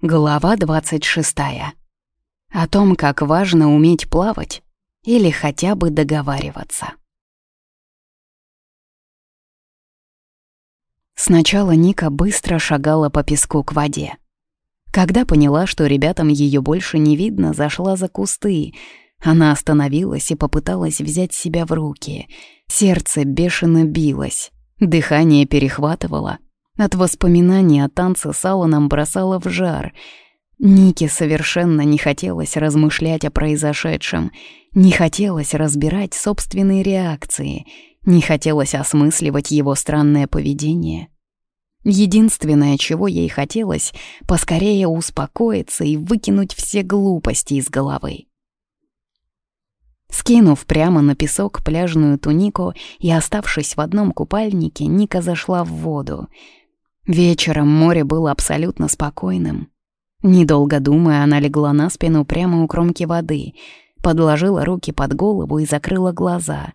Глава 26. О том, как важно уметь плавать или хотя бы договариваться. Сначала Ника быстро шагала по песку к воде. Когда поняла, что ребятам ее больше не видно, зашла за кусты. Она остановилась и попыталась взять себя в руки. Сердце бешено билось, дыхание перехватывало — от воспоминаний о танце с Алланом бросало в жар. Нике совершенно не хотелось размышлять о произошедшем, не хотелось разбирать собственные реакции, не хотелось осмысливать его странное поведение. Единственное, чего ей хотелось, поскорее успокоиться и выкинуть все глупости из головы. Скинув прямо на песок пляжную тунику и оставшись в одном купальнике, Ника зашла в воду — Вечером море было абсолютно спокойным. Недолго думая, она легла на спину прямо у кромки воды, подложила руки под голову и закрыла глаза.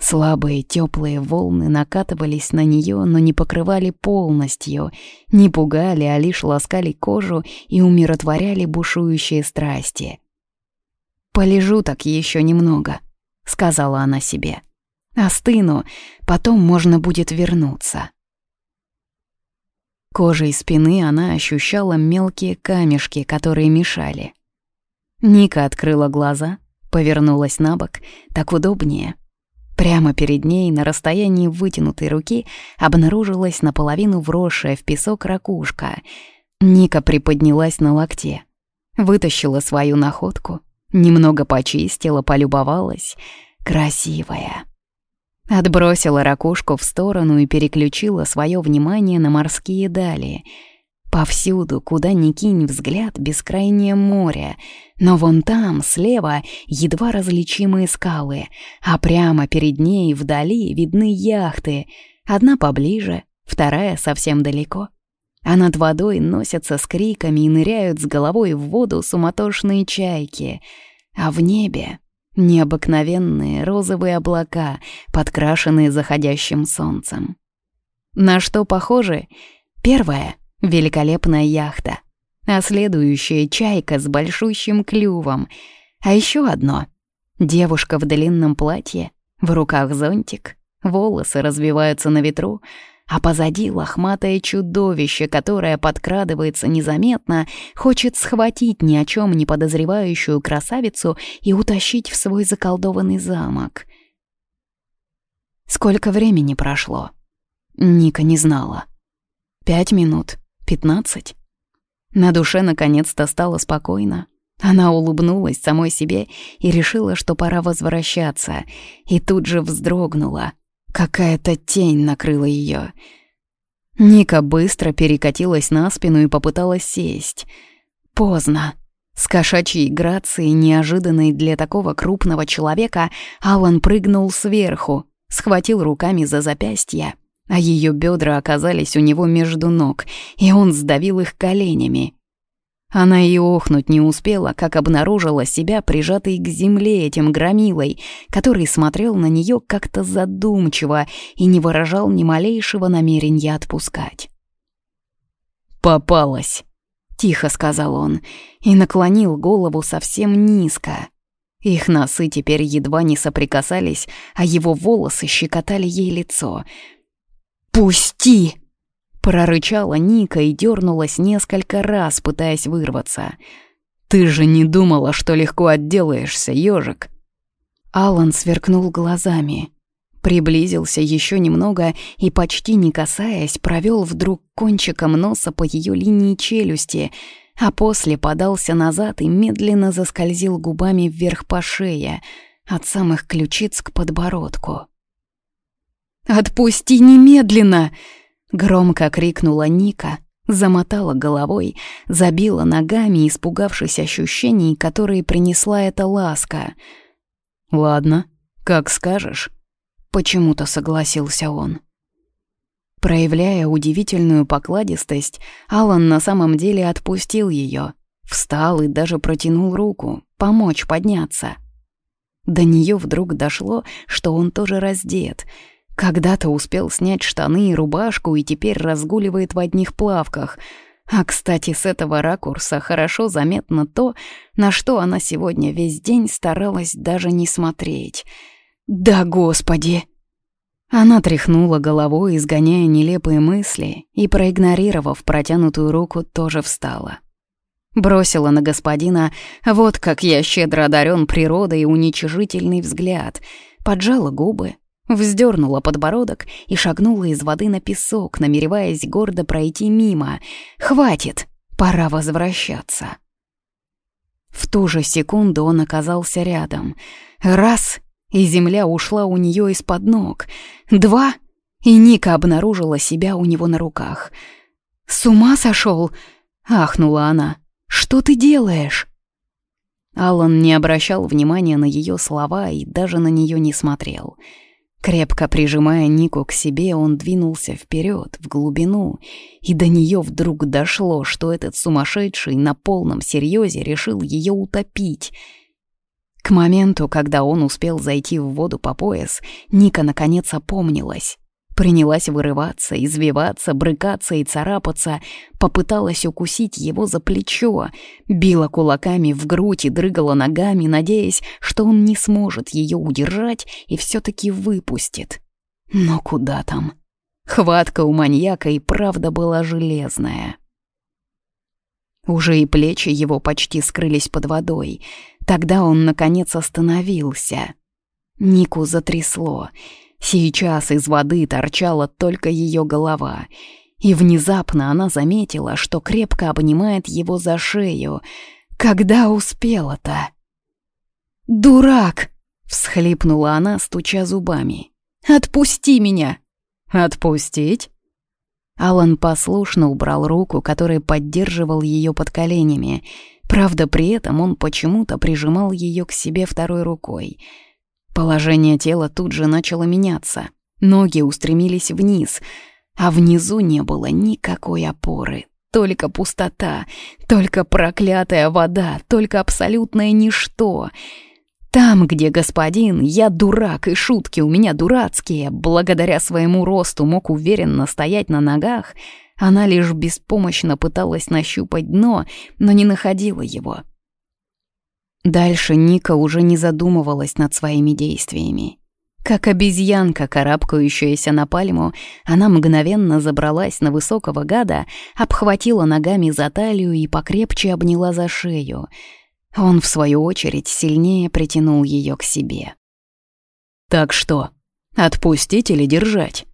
Слабые теплые волны накатывались на нее, но не покрывали полностью, не пугали, а лишь ласкали кожу и умиротворяли бушующие страсти. «Полежу так еще немного», — сказала она себе. «Остыну, потом можно будет вернуться». Кожей спины она ощущала мелкие камешки, которые мешали. Ника открыла глаза, повернулась на бок, так удобнее. Прямо перед ней, на расстоянии вытянутой руки, обнаружилась наполовину вросшая в песок ракушка. Ника приподнялась на локте, вытащила свою находку, немного почистила, полюбовалась. Красивая. Отбросила ракушку в сторону и переключила свое внимание на морские дали. Повсюду, куда ни кинь взгляд, бескрайнее море. Но вон там, слева, едва различимые скалы, а прямо перед ней вдали видны яхты. Одна поближе, вторая совсем далеко. А над водой носятся с криками и ныряют с головой в воду суматошные чайки. А в небе Необыкновенные розовые облака, подкрашенные заходящим солнцем. На что похожи? Первая — великолепная яхта, а следующая — чайка с большущим клювом. А еще одно — девушка в длинном платье, в руках зонтик, волосы развиваются на ветру — а позади лохматое чудовище, которое подкрадывается незаметно, хочет схватить ни о чем не подозревающую красавицу и утащить в свой заколдованный замок. Сколько времени прошло? Ника не знала. Пять минут? Пятнадцать? На душе наконец-то стало спокойно. Она улыбнулась самой себе и решила, что пора возвращаться, и тут же вздрогнула — Какая-то тень накрыла ее. Ника быстро перекатилась на спину и попыталась сесть. Поздно. С кошачьей грацией, неожиданной для такого крупного человека, Алан прыгнул сверху, схватил руками за запястья, а ее бедра оказались у него между ног, и он сдавил их коленями. Она и охнуть не успела, как обнаружила себя прижатой к земле этим громилой, который смотрел на нее как-то задумчиво и не выражал ни малейшего намерения отпускать. «Попалась», — тихо сказал он, и наклонил голову совсем низко. Их носы теперь едва не соприкасались, а его волосы щекотали ей лицо. «Пусти!» Прорычала Ника и дернулась несколько раз, пытаясь вырваться. «Ты же не думала, что легко отделаешься, ежик!» Алан сверкнул глазами, приблизился еще немного и, почти не касаясь, провел вдруг кончиком носа по ее линии челюсти, а после подался назад и медленно заскользил губами вверх по шее, от самых ключиц к подбородку. «Отпусти немедленно!» Громко крикнула Ника, замотала головой, забила ногами, испугавшись ощущений, которые принесла эта ласка. «Ладно, как скажешь», — почему-то согласился он. Проявляя удивительную покладистость, Алан на самом деле отпустил ее, встал и даже протянул руку, помочь подняться. До нее вдруг дошло, что он тоже раздет — когда-то успел снять штаны и рубашку и теперь разгуливает в одних плавках. А, кстати, с этого ракурса хорошо заметно то, на что она сегодня весь день старалась даже не смотреть. «Да, Господи!» Она тряхнула головой, изгоняя нелепые мысли, и, проигнорировав протянутую руку, тоже встала. Бросила на господина «Вот как я щедро одарен природой» уничижительный взгляд, поджала губы, Вздернула подбородок и шагнула из воды на песок, намереваясь гордо пройти мимо. «Хватит! Пора возвращаться!» В ту же секунду он оказался рядом. Раз — и земля ушла у нее из-под ног. Два — и Ника обнаружила себя у него на руках. «С ума сошел?» — ахнула она. «Что ты делаешь?» Алан не обращал внимания на ее слова и даже на нее не смотрел — Крепко прижимая Нику к себе, он двинулся вперед, в глубину, и до нее вдруг дошло, что этот сумасшедший на полном серьезе решил ее утопить. К моменту, когда он успел зайти в воду по пояс, Ника наконец опомнилась. Принялась вырываться, извиваться, брыкаться и царапаться, попыталась укусить его за плечо, била кулаками в грудь и дрыгала ногами, надеясь, что он не сможет ее удержать и все-таки выпустит. Но куда там? Хватка у маньяка и правда была железная. Уже и плечи его почти скрылись под водой. Тогда он, наконец, остановился. Нику затрясло — Сейчас из воды торчала только ее голова, и внезапно она заметила, что крепко обнимает его за шею. Когда успела-то? «Дурак!» — всхлипнула она, стуча зубами. «Отпусти меня!» «Отпустить?» Алан послушно убрал руку, которая поддерживал ее под коленями. Правда, при этом он почему-то прижимал ее к себе второй рукой — Положение тела тут же начало меняться. Ноги устремились вниз, а внизу не было никакой опоры. Только пустота, только проклятая вода, только абсолютное ничто. Там, где господин, я дурак, и шутки у меня дурацкие, благодаря своему росту мог уверенно стоять на ногах, она лишь беспомощно пыталась нащупать дно, но не находила его. Дальше Ника уже не задумывалась над своими действиями. Как обезьянка, карабкающаяся на пальму, она мгновенно забралась на высокого гада, обхватила ногами за талию и покрепче обняла за шею. Он, в свою очередь, сильнее притянул ее к себе. «Так что, отпустить или держать?»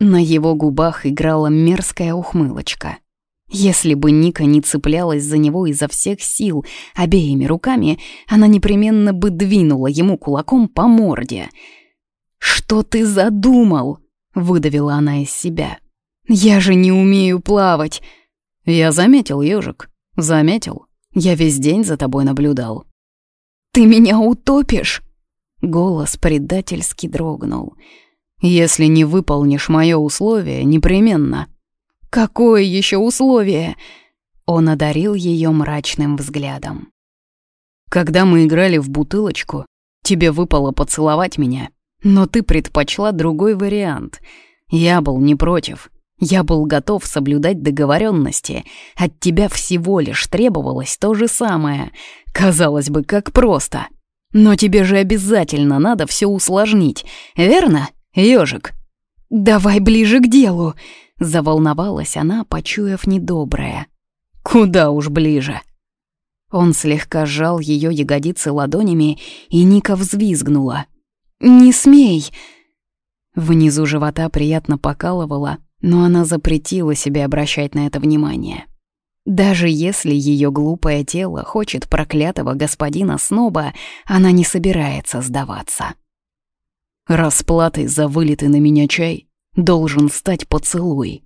На его губах играла мерзкая ухмылочка — если бы Ника не цеплялась за него изо всех сил обеими руками, она непременно бы двинула ему кулаком по морде. «Что ты задумал?» — выдавила она из себя. «Я же не умею плавать!» «Я заметил, ежик, заметил. Я весь день за тобой наблюдал». «Ты меня утопишь?» Голос предательски дрогнул. «Если не выполнишь мое условие, непременно», «Какое еще условие?» Он одарил ее мрачным взглядом. «Когда мы играли в бутылочку, тебе выпало поцеловать меня, но ты предпочла другой вариант. Я был не против. Я был готов соблюдать договоренности. От тебя всего лишь требовалось то же самое. Казалось бы, как просто. Но тебе же обязательно надо все усложнить, верно, ежик? «Давай ближе к делу», Заволновалась она, почуяв недоброе. «Куда уж ближе!» Он слегка сжал ее ягодицы ладонями, и Ника взвизгнула. «Не смей!» Внизу живота приятно покалывала, но она запретила себе обращать на это внимание. Даже если ее глупое тело хочет проклятого господина Сноба, она не собирается сдаваться. Расплатой за вылитый на меня чай должен стать поцелуй.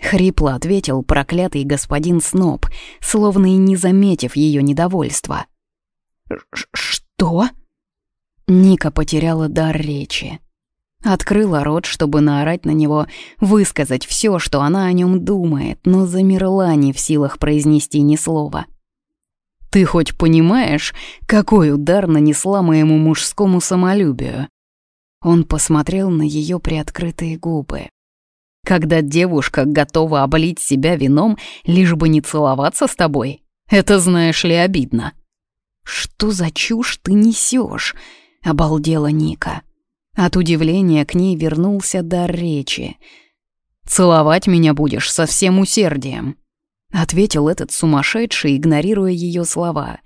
Хрипло ответил проклятый господин Сноб, словно и не заметив ее недовольства. «Что?» Ника потеряла дар речи. Открыла рот, чтобы наорать на него, высказать все, что она о нем думает, но замерла не в силах произнести ни слова. «Ты хоть понимаешь, какой удар нанесла моему мужскому самолюбию?» Он посмотрел на ее приоткрытые губы. Когда девушка готова облить себя вином, лишь бы не целоваться с тобой, это, знаешь ли, обидно. «Что за чушь ты несешь? обалдела Ника. От удивления к ней вернулся дар речи. «Целовать меня будешь со всем усердием», — ответил этот сумасшедший, игнорируя ее слова.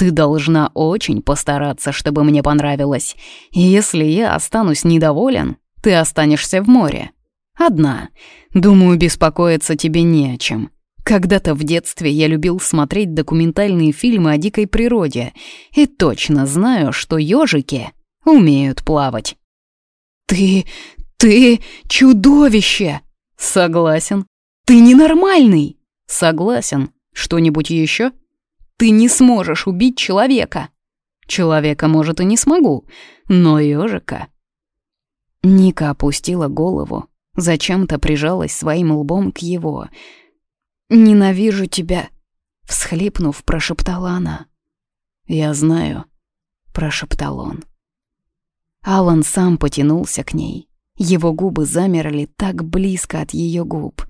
«Ты должна очень постараться, чтобы мне понравилось. И если я останусь недоволен, ты останешься в море. Одна. Думаю, беспокоиться тебе не о чем. Когда-то в детстве я любил смотреть документальные фильмы о дикой природе и точно знаю, что ежики умеют плавать. «Ты... ты чудовище!» «Согласен». «Ты ненормальный!» «Согласен. Что-нибудь еще?» «Ты не сможешь убить человека!» «Человека, может, и не смогу, но ежика...» Ника опустила голову, зачем-то прижалась своим лбом к его — «Ненавижу тебя!» — всхлипнув, прошептала она. «Я знаю», — прошептал он. Алан сам потянулся к ней. Его губы замерли так близко от ее губ.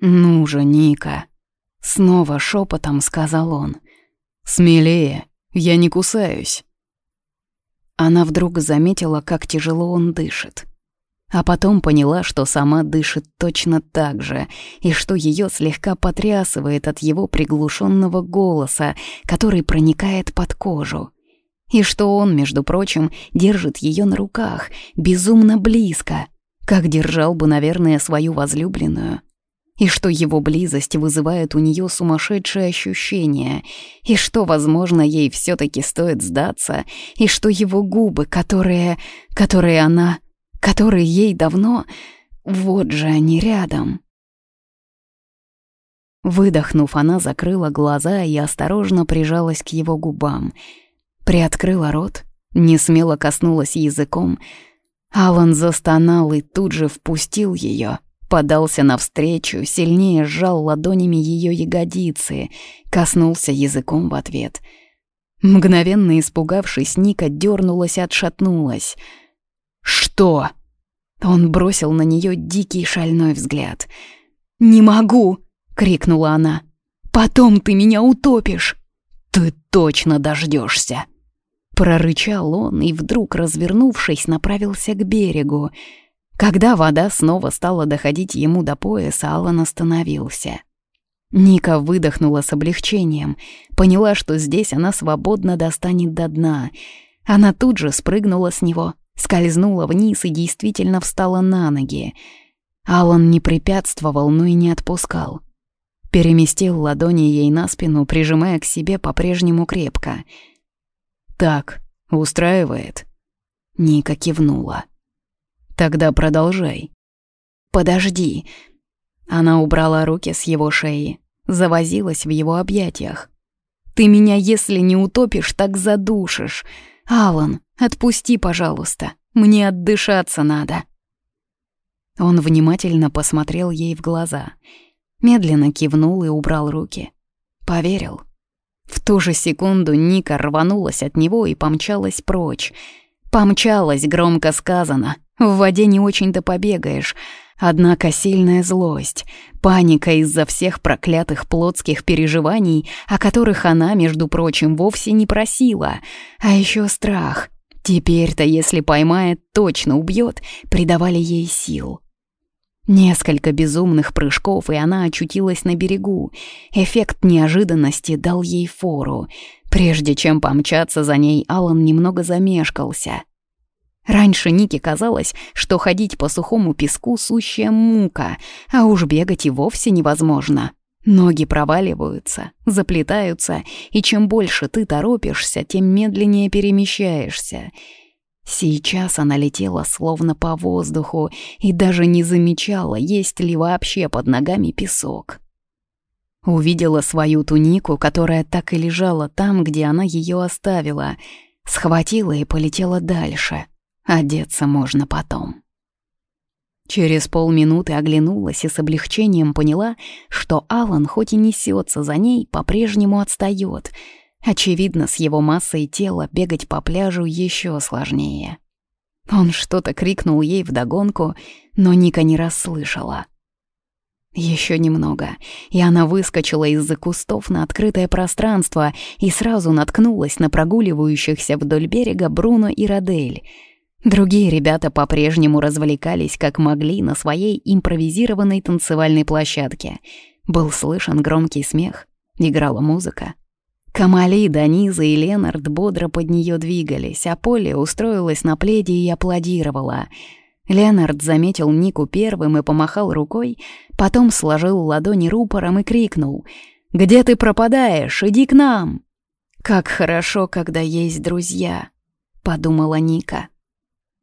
«Ну же, Ника!» — снова шепотом сказал он. «Смелее, я не кусаюсь». Она вдруг заметила, как тяжело он дышит. А потом поняла, что сама дышит точно так же, и что ее слегка потрясывает от его приглушенного голоса, который проникает под кожу. И что он, между прочим, держит ее на руках, безумно близко, как держал бы, наверное, свою возлюбленную. И что его близость вызывает у нее сумасшедшее ощущение, и что, возможно, ей все-таки стоит сдаться, и что его губы, которые... которые она который ей давно... Вот же они рядом. Выдохнув, она закрыла глаза и осторожно прижалась к его губам. Приоткрыла рот, не смело коснулась языком. Алан застонал и тут же впустил ее, подался навстречу, сильнее сжал ладонями ее ягодицы, коснулся языком в ответ. Мгновенно испугавшись, Ника дернулась и отшатнулась — «Что?» Он бросил на нее дикий шальной взгляд. «Не могу!» — крикнула она. «Потом ты меня утопишь!» «Ты точно дождешься!» Прорычал он и вдруг, развернувшись, направился к берегу. Когда вода снова стала доходить ему до пояса, Алан остановился. Ника выдохнула с облегчением, поняла, что здесь она свободно достанет до дна. Она тут же спрыгнула с него, скользнула вниз и действительно встала на ноги. Алан не препятствовал, но и не отпускал. Переместил ладони ей на спину, прижимая к себе по-прежнему крепко. «Так, устраивает?» Ника кивнула. «Тогда продолжай». «Подожди». Она убрала руки с его шеи, завозилась в его объятиях. «Ты меня, если не утопишь, так задушишь. Алан, отпусти, пожалуйста. Мне отдышаться надо». Он внимательно посмотрел ей в глаза, медленно кивнул и убрал руки. Поверил. В ту же секунду Ника рванулась от него и помчалась прочь. Помчалась, громко сказано. В воде не очень-то побегаешь, Однако сильная злость, паника из-за всех проклятых плотских переживаний, о которых она, между прочим, вовсе не просила, а еще страх. Теперь-то, если поймает, точно убьет, придавали ей сил. Несколько безумных прыжков, и она очутилась на берегу. Эффект неожиданности дал ей фору. Прежде чем помчаться за ней, Алан немного замешкался. Раньше Нике казалось, что ходить по сухому песку — сущая мука, а уж бегать и вовсе невозможно. Ноги проваливаются, заплетаются, и чем больше ты торопишься, тем медленнее перемещаешься. Сейчас она летела словно по воздуху и даже не замечала, есть ли вообще под ногами песок. Увидела свою тунику, которая так и лежала там, где она ее оставила, схватила и полетела дальше — Одеться можно потом. Через полминуты оглянулась и с облегчением поняла, что Алан, хоть и несется за ней, по-прежнему отстает. Очевидно, с его массой тела бегать по пляжу еще сложнее. Он что-то крикнул ей вдогонку, но Ника не расслышала. Еще немного, и она выскочила из-за кустов на открытое пространство и сразу наткнулась на прогуливающихся вдоль берега Бруно и Родель. Другие ребята по-прежнему развлекались как могли на своей импровизированной танцевальной площадке. Был слышен громкий смех, играла музыка. Камали, Даниза и Ленард бодро под нее двигались, а Поле устроилась на пледе и аплодировала — Леонард заметил Нику первым и помахал рукой, потом сложил ладони рупором и крикнул «Где ты пропадаешь? Иди к нам!» «Как хорошо, когда есть друзья», — подумала Ника.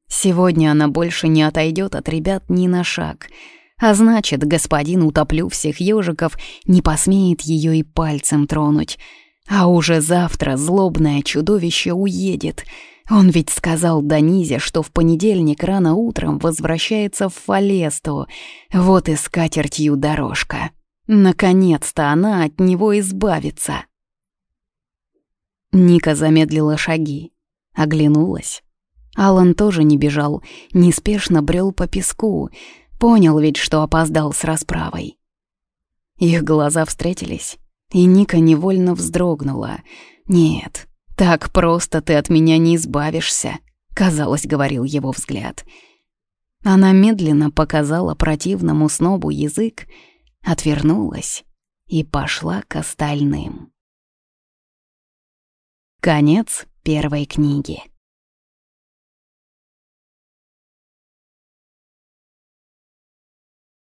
Сегодня она больше не отойдет от ребят ни на шаг, а значит, господин утоплю всех ежиков не посмеет ее и пальцем тронуть. А уже завтра злобное чудовище уедет — он ведь сказал Данизе, что в понедельник рано утром возвращается в Фалесту. Вот и скатертью дорожка. Наконец-то она от него избавится. Ника замедлила шаги, оглянулась. Алан тоже не бежал, неспешно брел по песку, понял ведь, что опоздал с расправой. Их глаза встретились, и Ника невольно вздрогнула. Нет, «Так просто ты от меня не избавишься», — казалось, говорил его взгляд. Она медленно показала противному снобу язык, отвернулась и пошла к остальным. Конец первой книги.